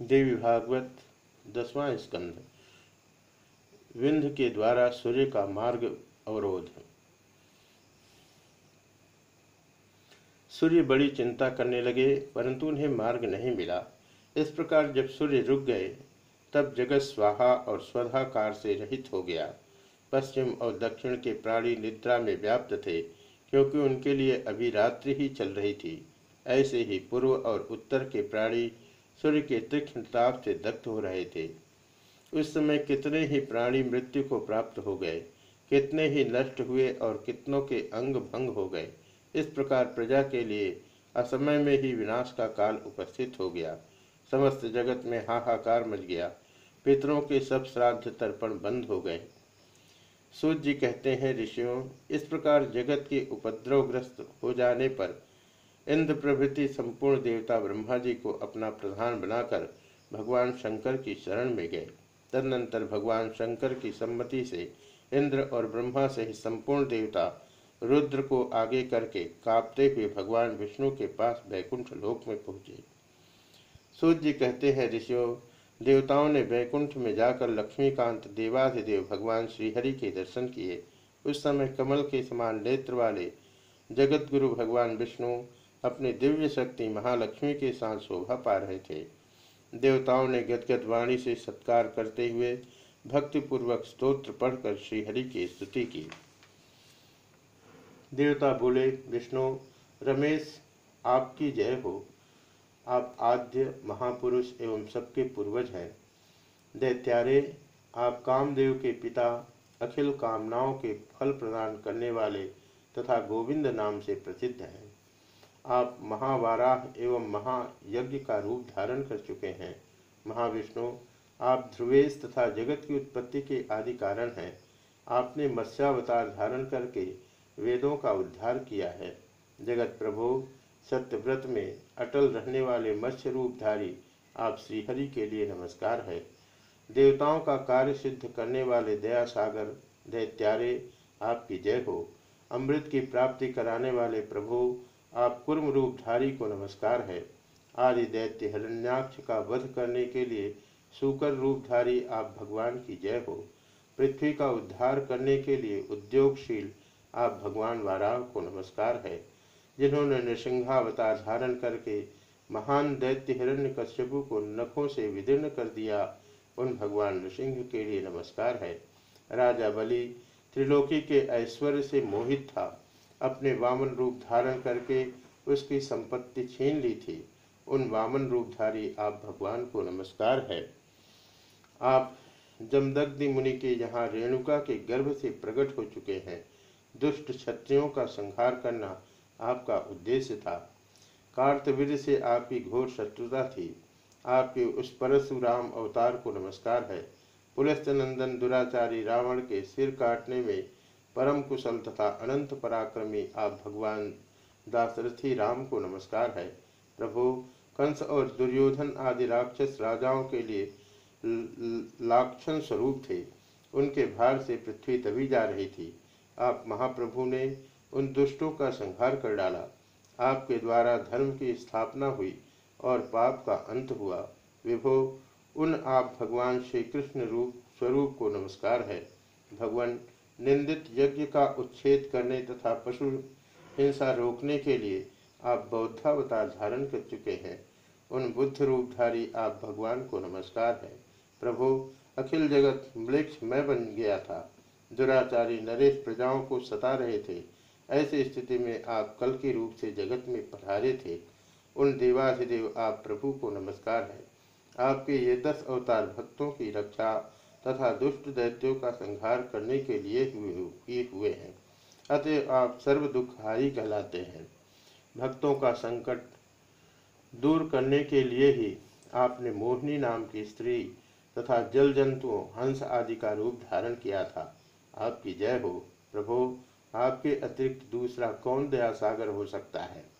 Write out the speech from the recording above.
देवी भागवत दसवां स्कंध। विंध्य के द्वारा सूर्य का मार्ग अवरोध सूर्य बड़ी चिंता करने लगे, परंतु उन्हें मार्ग नहीं मिला। इस प्रकार जब सूर्य रुक गए, तब जगत स्वाहा और स्वधाकार से रहित हो गया। पश्चिम और दक्षिण के प्राणी निद्रा में व्याप्त थे, क्योंकि उनके लिए अभी रात्रि ही चल रही थी। ऐसे ही पूर्व और उत्तर के प्राणी सूर्य के तीक्ष्ण ताप से दग्ध हो रहे थे। उस समय कितने ही प्राणी मृत्यु को प्राप्त हो गए, कितने ही नष्ट हुए और कितनों के अंग भंग हो गए। इस प्रकार प्रजा के लिए असमय में ही विनाश का काल उपस्थित हो गया। समस्त जगत में हाहाकार मच गया। पितरों के सब श्राद्ध तर्पण बंद हो गए। सूर्य जी कहते हैं, ऋषियों, इस प्रकार जगत के उपद्रवग्रस्त हो जाने पर इंद्र प्रभृति संपूर्ण देवता ब्रह्मा जी को अपना प्रधान बनाकर भगवान शंकर की शरण में गए। तदनंतर भगवान शंकर की सम्मति से इंद्र और ब्रह्मा से ही संपूर्ण देवता रुद्र को आगे करके कांपते हुए भगवान विष्णु के पास वैकुंठ लोक में पहुँचे। सूर्य जी कहते हैं, ऋषियों, देवताओं ने वैकुंठ में जाकर लक्ष्मीकांत देवाधिदेव भगवान श्रीहरि के दर्शन किए। उस समय कमल के समान नेत्र वाले जगत गुरु भगवान विष्णु अपनी दिव्य शक्ति महालक्ष्मी के साथ शोभा पा रहे थे। देवताओं ने गदगद वाणी से सत्कार करते हुए भक्तिपूर्वक स्तोत्र पढ़कर श्रीहरि की स्तुति की। देवता बोले, विष्णु, रमेश, आपकी जय हो। आप आद्य महापुरुष एवं सबके पूर्वज हैं। दैत्यारे, आप कामदेव के पिता, अखिल कामनाओं के फल प्रदान करने वाले तथा गोविंद नाम से प्रसिद्ध हैं। आप महावाराह एवं महायज्ञ का रूप धारण कर चुके हैं। महाविष्णु, आप ध्रुवेश तथा जगत की उत्पत्ति के आदि कारण हैं। आपने मत्स्यावतार धारण करके वेदों का उद्धार किया है। जगत प्रभु, सत्यव्रत में अटल रहने वाले मत्स्य रूपधारी, आप श्रीहरि के लिए नमस्कार है। देवताओं का कार्य सिद्ध करने वाले दया सागर दैत्यारे, आपकी जय हो। अमृत की प्राप्ति कराने वाले प्रभु आप कुर्म रूपधारी को नमस्कार है। आदि दैत्य हिरण्याक्ष का वध करने के लिए सुकर रूपधारी आप भगवान की जय हो। पृथ्वी का उद्धार करने के लिए उद्योगशील आप भगवान वाराह को नमस्कार है। जिन्होंने नृसिंहावतार धारण करके महान दैत्य हिरण्य कश्यपु को नखों से विदीर्ण कर दिया, उन भगवान नृसिंह के लिए नमस्कार है। राजा बलि त्रिलोकी के ऐश्वर्य से मोहित था। अपने वामन रूप धारण करके उसकी संपत्ति छीन ली थी। उन वामन रूपधारी, आप भगवान को नमस्कार है। आप जमदग्नि मुनि के यहाँ रेणुका के गर्भ से प्रकट हो चुके हैं। दुष्ट क्षत्रियों का संहार करना आपका उद्देश्य था। कार्तवीर से आपकी घोर शत्रुता थी। आपके उस परशुराम अवतार को नमस्कार है। पुलस्त नंदन दुराचारी रावण के सिर काटने में परम कुशल तथा अनंत पराक्रमी आप भगवान दासरथी राम को नमस्कार है। प्रभु, कंस और दुर्योधन आदि राक्षस राजाओं के लिए लाक्षण स्वरूप थे। उनके भार से पृथ्वी तभी जा रही थी। आप महाप्रभु ने उन दुष्टों का संहार कर डाला। आपके द्वारा धर्म की स्थापना हुई और पाप का अंत हुआ। विभो, उन आप भगवान श्री कृष्ण रूप, स्वरूप को नमस्कार है। भगवान निंदित यज्ञ का उच्छेद करने तथा पशु हिंसा रोकने के लिए आप बौद्धावतार धारण कर चुके हैं। उन बुद्ध रूपधारी आप भगवान को नमस्कार है। प्रभु, अखिल जगत मृक्ष मैं बन गया था। दुराचारी नरेश प्रजाओं को सता रहे थे। ऐसी स्थिति में आप कल के रूप से जगत में पधारे थे। उन देवाधिदेव आप प्रभु को नमस्कार है। आपके ये दस अवतार भक्तों की रक्षा तथा दुष्ट दैत्यों का संहार करने के लिए हुए हुए हैं। अतः आप सर्व दुखहारी कहलाते हैं। भक्तों का संकट दूर करने के लिए ही आपने मोहनी नाम की स्त्री तथा जल जंतुओं, हंस आदि का रूप धारण किया था। आपकी जय हो, प्रभो। आपके अतिरिक्त दूसरा कौन दया सागर हो सकता है?